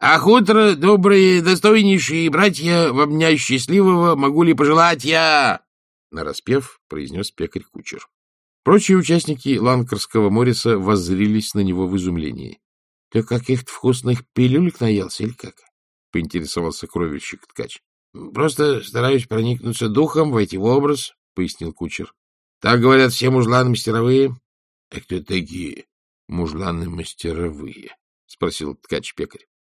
Ах, утро, добрые, достойнейшие братья, во дня счастливого могу ли пожелать я? Нараспев, произнес пекарь-кучер. Прочие участники Ланкарского Мориса воззрились на него в изумлении. — Ты каких-то вкусных пилюлек наелся или как? — поинтересовался кровельщик-ткач. — Просто стараюсь проникнуться духом, войти в образ, — пояснил кучер. — Так говорят все мужланы-мастеровые. — А кто такие мужланы-мастеровые? — спросил ткач-пекарь. —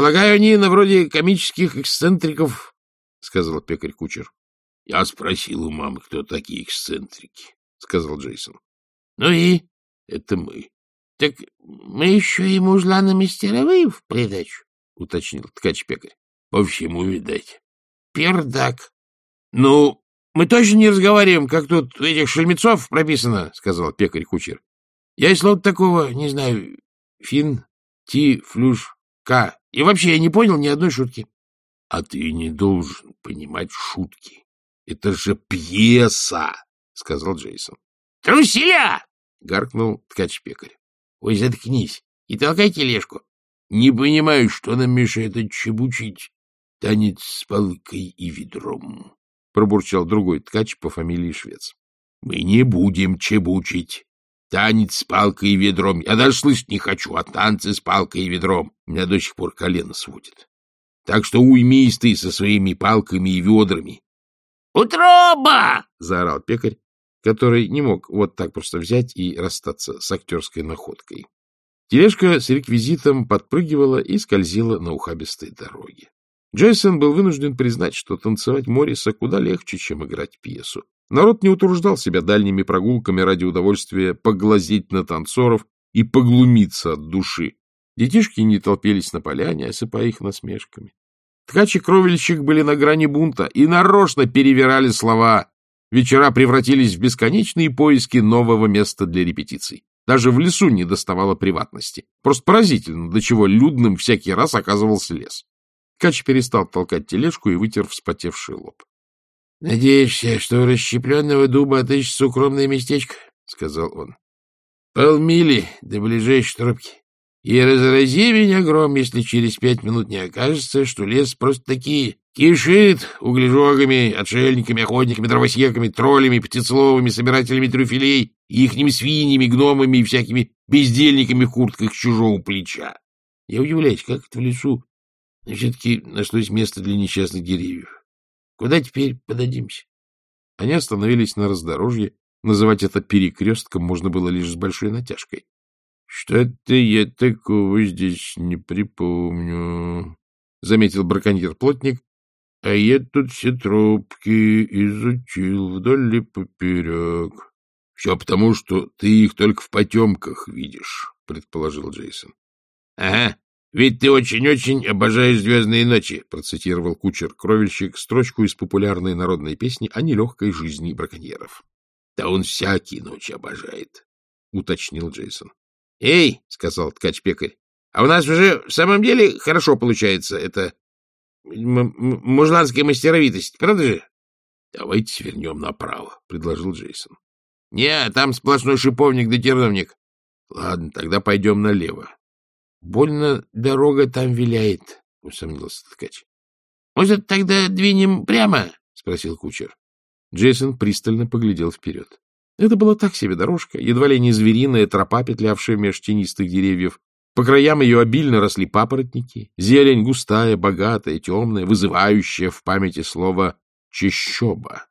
Полагаю, они на вроде комических эксцентриков, — сказал пекарь-кучер. — Я спросил у мамы, кто такие эксцентрики, — сказал Джейсон. — Ну и? — Это мы. — Так мы еще и мужланы-мастеровые в придачу, — уточнил ткач-пекарь. — По всему, видать. — Пердак. — Ну, мы точно не разговариваем, как тут у этих шельмецов прописано, — сказал пекарь-кучер. — Я и слова такого не знаю. Фин, ти, флюш, ка. И вообще я не понял ни одной шутки. — А ты не должен понимать шутки. Это же пьеса, — сказал Джейсон. — Труселя! — гаркнул ткач-пекарь. — Ой, заткнись и толкай тележку. — Не понимаю, что нам мешает отчебучить танец с палкой и ведром, — пробурчал другой ткач по фамилии Швец. — Мы не будем чебучить. Танец с палкой и ведром. Я даже слышать не хочу, а танцы с палкой и ведром. Меня до сих пор колено сводит. Так что уймись ты со своими палками и ведрами. «Утроба!» — заорал пекарь, который не мог вот так просто взять и расстаться с актерской находкой. Тележка с реквизитом подпрыгивала и скользила на ухабистой дороге. Джейсон был вынужден признать, что танцевать Морриса куда легче, чем играть пьесу. Народ не утруждал себя дальними прогулками ради удовольствия поглазеть на танцоров и поглумиться от души. Детишки не толпились на поляне, осыпая их насмешками. Ткач и кровельщик были на грани бунта и нарочно перевирали слова. Вечера превратились в бесконечные поиски нового места для репетиций. Даже в лесу не доставало приватности. Просто поразительно, до чего людным всякий раз оказывался лес. Ткач перестал толкать тележку и вытер вспотевший лоб. — Надеешься, что у расщепленного дуба отыщется укромное местечко? — сказал он. — Полмили до ближайшей трубки. И разрази меня гром, если через пять минут не окажется, что лес просто-таки кишит углежогами, отшельниками, охотниками, дровосеками, троллями, птицеловыми, собирателями трюфелей, ихними свиньями, гномами и всякими бездельниками в куртках с чужого плеча. Я удивляюсь, как это в лесу все-таки нашлось место для несчастных деревьев. Куда теперь подадимся? Они остановились на раздорожье. Называть это перекрестком можно было лишь с большой натяжкой. — Что-то я такого здесь не припомню, — заметил браконьер-плотник. — А я тут все тропки изучил вдоль и поперек. — Все потому, что ты их только в потемках видишь, — предположил Джейсон. — Ага, ведь ты очень-очень обожаешь «Звездные ночи», — процитировал кучер-кровельщик строчку из популярной народной песни о нелегкой жизни браконьеров. — Да он всякие ночи обожает, — уточнил Джейсон. — Эй, — сказал ткач-пекарь, — а у нас уже в самом деле хорошо получается это мужланская мастеровитость, правда же? — Давайте свернем направо, — предложил Джейсон. — Не, там сплошной шиповник да терновник. — Ладно, тогда пойдем налево. — Больно дорога там виляет, — усомнился ткач. — Может, тогда двинем прямо? — спросил кучер. Джейсон пристально поглядел вперед. Это была так себе дорожка, едва ли не звериная тропа, петлявшая меж тенистых деревьев. По краям ее обильно росли папоротники, зелень густая, богатая, темная, вызывающая в памяти слово «чищоба».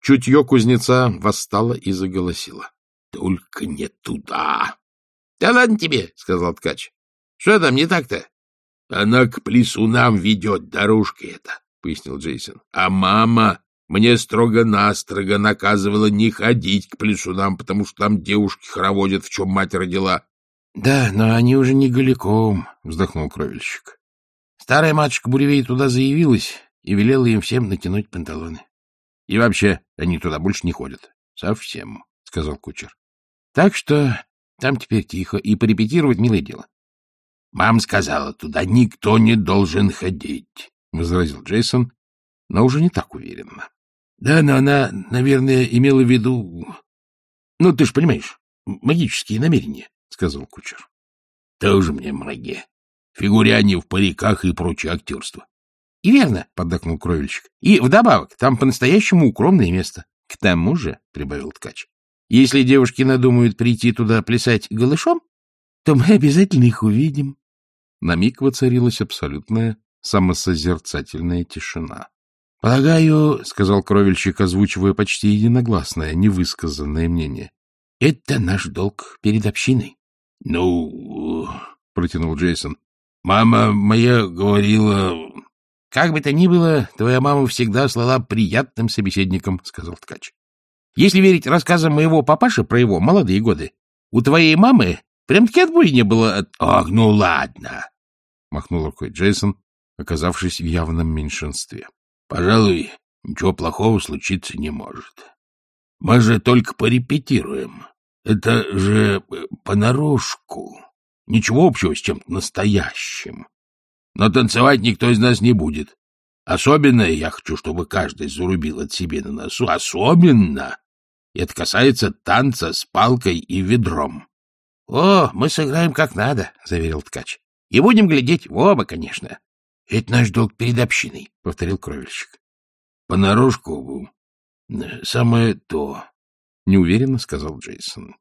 Чутье кузнеца восстало и заголосило. — Только не туда! — Да ладно тебе, — сказал ткач. — Что там не так-то? — Она к плесунам ведет, дорожка эта, — пояснил Джейсон. — А мама мне строго-настрого наказывала не ходить к плесунам, потому что там девушки хороводят, в чем мать родила. — Да, но они уже не голиком, — вздохнул кровельщик. Старая матушка Буревей туда заявилась и велела им всем натянуть панталоны. — И вообще, они туда больше не ходят. — Совсем, — сказал кучер. — Так что там теперь тихо, и порепетировать милое дело. — Мам сказала, туда никто не должен ходить, — возразил Джейсон, но уже не так уверенно. Да, но она, наверное, имела в виду... Ну, ты ж понимаешь, магические намерения, — сказал кучер. — Тоже мне магия. фигуряне в париках и прочее актерство. — И верно, — поддакнул кровельщик. — И вдобавок, там по-настоящему укромное место. К тому же, — прибавил ткач, — если девушки надумают прийти туда плясать голышом, то мы обязательно их увидим. На миг воцарилась абсолютная самосозерцательная тишина. — Полагаю, — сказал кровельщик, озвучивая почти единогласное, невысказанное мнение, — это наш долг перед общиной. — Ну, — протянул Джейсон, — мама моя говорила... — Как бы то ни было, твоя мама всегда слала приятным собеседником, — сказал ткач. — Если верить рассказам моего папаши про его молодые годы, у твоей мамы прям-таки не было от... — Ах, ну ладно! — махнул рукой Джейсон, оказавшись в явном меньшинстве. — Пожалуй, ничего плохого случиться не может. Мы же только порепетируем. Это же э, понарошку. Ничего общего с чем-то настоящим. Но танцевать никто из нас не будет. Особенно я хочу, чтобы каждый зарубил от себе на носу. Особенно! Это касается танца с палкой и ведром. — О, мы сыграем как надо, — заверил ткач. — И будем глядеть в оба, конечно. — Это наш долг перед общиной, — повторил кровельщик. — Понарошку самое то, — неуверенно сказал Джейсон.